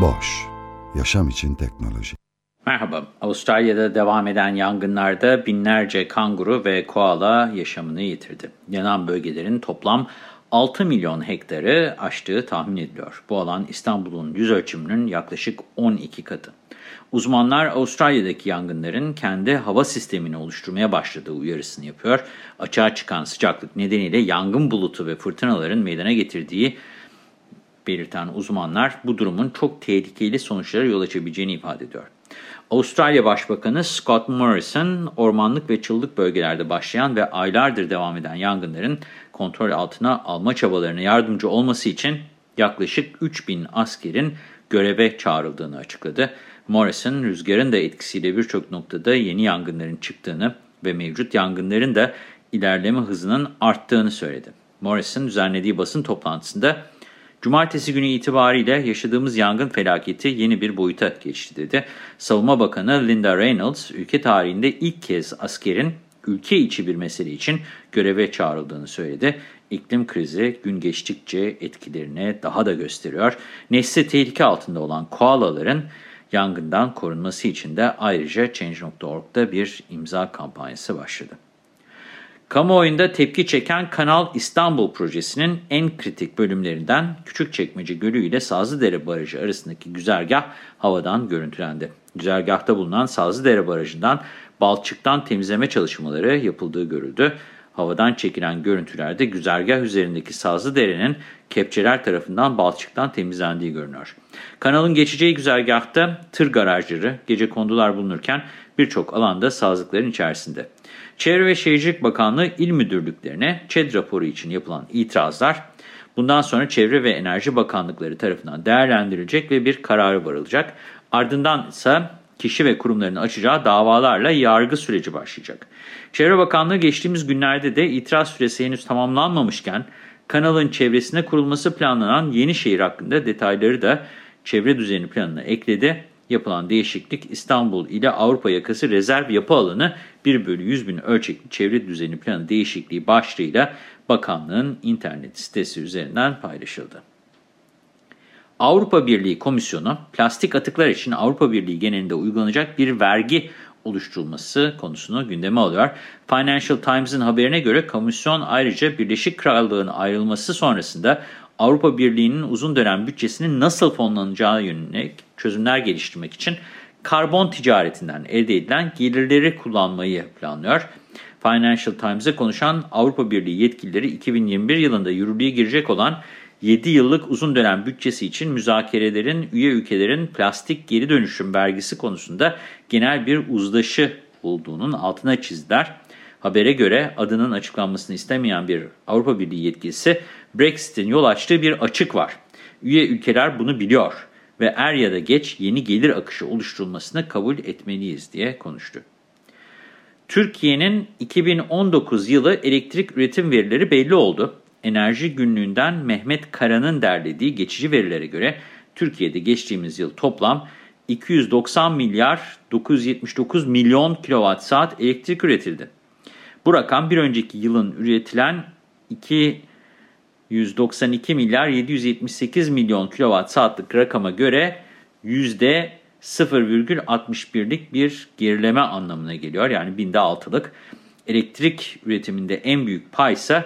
Boş, yaşam için teknoloji. Merhaba, Avustralya'da devam eden yangınlarda binlerce kanguru ve koala yaşamını yitirdi. Yanan bölgelerin toplam 6 milyon hektarı aştığı tahmin ediliyor. Bu alan İstanbul'un yüz ölçümünün yaklaşık 12 katı. Uzmanlar Avustralya'daki yangınların kendi hava sistemini oluşturmaya başladığı uyarısını yapıyor. Açığa çıkan sıcaklık nedeniyle yangın bulutu ve fırtınaların meydana getirdiği belirten uzmanlar bu durumun çok tehlikeli sonuçlara yol açabileceğini ifade ediyor. Avustralya Başbakanı Scott Morrison, ormanlık ve çıldık bölgelerde başlayan ve aylardır devam eden yangınların kontrol altına alma çabalarına yardımcı olması için yaklaşık 3000 askerin göreve çağrıldığını açıkladı. Morrison, rüzgarın da etkisiyle birçok noktada yeni yangınların çıktığını ve mevcut yangınların da ilerleme hızının arttığını söyledi. Morrison düzenlediği basın toplantısında Cumartesi günü itibariyle yaşadığımız yangın felaketi yeni bir boyuta geçti dedi. Savunma Bakanı Linda Reynolds, ülke tarihinde ilk kez askerin ülke içi bir mesele için göreve çağrıldığını söyledi. İklim krizi gün geçtikçe etkilerini daha da gösteriyor. Nesli tehlike altında olan koalaların yangından korunması için de ayrıca Change.org'da bir imza kampanyası başladı. Kamuoyunda tepki çeken Kanal İstanbul projesinin en kritik bölümlerinden Küçükçekmece Gölü ile Sazlıdere Barajı arasındaki güzergah havadan görüntülendi. Güzergahta bulunan Sazlıdere Barajı'ndan balçıktan temizleme çalışmaları yapıldığı görüldü. Havadan çekilen görüntülerde güzergah üzerindeki Sazlıdere'nin kepçeler tarafından balçıktan temizlendiği görünüyor. Kanalın geçeceği güzergahta tır garajları, gece kondular bulunurken birçok alanda sazlıkların içerisinde. Çevre ve Şehircilik Bakanlığı il müdürlüklerine ÇED raporu için yapılan itirazlar bundan sonra Çevre ve Enerji Bakanlıkları tarafından değerlendirilecek ve bir kararı varılacak. Ardından ise kişi ve kurumların açacağı davalarla yargı süreci başlayacak. Çevre Bakanlığı geçtiğimiz günlerde de itiraz süresi henüz tamamlanmamışken kanalın çevresine kurulması planlanan yeni şehir hakkında detayları da çevre düzeni planına ekledi. Yapılan değişiklik İstanbul ile Avrupa yakası rezerv yapı alanı 1 bölü 100 bin ölçekli çevre düzeni planı değişikliği başlığıyla bakanlığın internet sitesi üzerinden paylaşıldı. Avrupa Birliği Komisyonu plastik atıklar için Avrupa Birliği genelinde uygulanacak bir vergi oluşturulması konusunu gündeme alıyor. Financial Times'ın haberine göre komisyon ayrıca Birleşik Krallığın ayrılması sonrasında Avrupa Birliği'nin uzun dönem bütçesinin nasıl fonlanacağı yönelik çözümler geliştirmek için karbon ticaretinden elde edilen gelirleri kullanmayı planlıyor. Financial Times'e konuşan Avrupa Birliği yetkilileri 2021 yılında yürürlüğe girecek olan 7 yıllık uzun dönem bütçesi için müzakerelerin üye ülkelerin plastik geri dönüşüm vergisi konusunda genel bir uzlaşı bulduğunun altına çizdiler. Habere göre adının açıklanmasını istemeyen bir Avrupa Birliği yetkilisi Brexit'in yol açtığı bir açık var. Üye ülkeler bunu biliyor ve er ya da geç yeni gelir akışı oluşturulmasını kabul etmeliyiz diye konuştu. Türkiye'nin 2019 yılı elektrik üretim verileri belli oldu. Enerji Günlüğü'nden Mehmet Kara'nın derlediği geçici verilere göre Türkiye'de geçtiğimiz yıl toplam 290 milyar 979 milyon kilowatt saat elektrik üretildi. Bu rakam bir önceki yılın üretilen 292 milyar 778 milyon kilowatt saatlik rakama göre %0,61'lik bir gerileme anlamına geliyor. Yani binde altılık. Elektrik üretiminde en büyük pay ise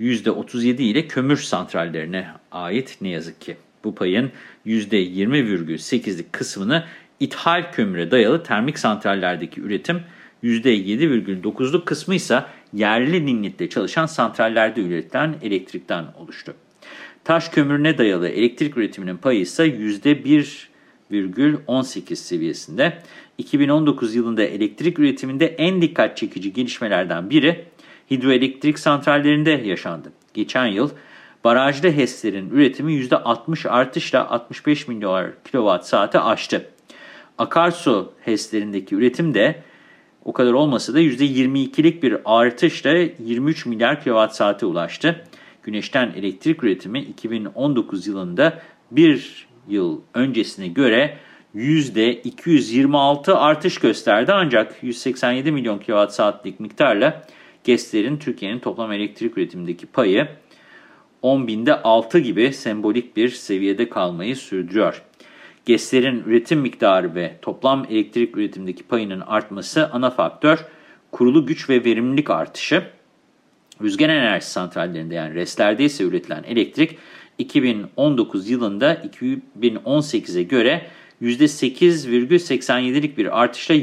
%37 ile kömür santrallerine ait ne yazık ki. Bu payın %20,8'lik kısmını ithal kömüre dayalı termik santrallerdeki üretim, %7,9'luk kısmı ise yerli linnitle çalışan santrallerde üretilen elektrikten oluştu. Taş kömürüne dayalı elektrik üretiminin payı ise %1,18 seviyesinde. 2019 yılında elektrik üretiminde en dikkat çekici gelişmelerden biri hidroelektrik santrallerinde yaşandı. Geçen yıl barajlı HES'lerin üretimi %60 artışla 65 milyar kilowatt saate aştı. Akarsu HES'lerindeki üretim de o kadar olmasa da %22'lik bir artışla 23 milyar kilowatt saate ulaştı. Güneşten elektrik üretimi 2019 yılında bir yıl öncesine göre %226 artış gösterdi ancak 187 milyon kilowatt saatlik miktarla GES'lerin Türkiye'nin toplam elektrik üretimindeki payı 10 binde 6 gibi sembolik bir seviyede kalmayı sürdürüyor. GES'lerin üretim miktarı ve toplam elektrik üretimindeki payının artması ana faktör. Kurulu güç ve verimlilik artışı. Rüzgar enerji santrallerinde yani RES'lerde ise üretilen elektrik 2019 yılında 2018'e göre %8,87'lik bir artışla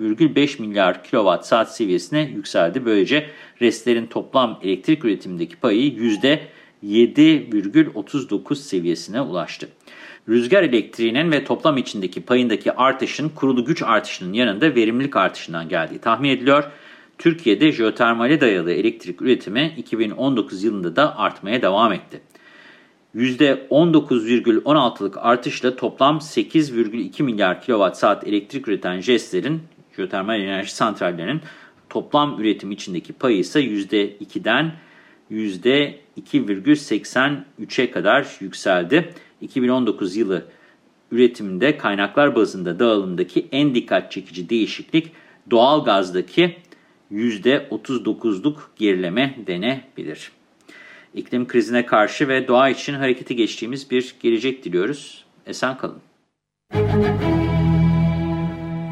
21,5 milyar kilowatt saat seviyesine yükseldi. Böylece RES'lerin toplam elektrik üretimindeki payı %7,39 seviyesine ulaştı. Rüzgar elektriğinin ve toplam içindeki payındaki artışın kurulu güç artışının yanında verimlilik artışından geldiği tahmin ediliyor. Türkiye'de jeotermale dayalı elektrik üretimi 2019 yılında da artmaya devam etti. %19,16'lık artışla toplam 8,2 milyar kilowatt saat elektrik üreten JES'lerin, jeotermal enerji santrallerinin toplam üretim içindeki payı ise %2'den %2,83'e kadar yükseldi. 2019 yılı üretiminde kaynaklar bazında dağılımdaki en dikkat çekici değişiklik doğal gazdaki %39'luk gerileme denebilir. İklim krizine karşı ve doğa için harekete geçtiğimiz bir gelecek diliyoruz. Esen kalın.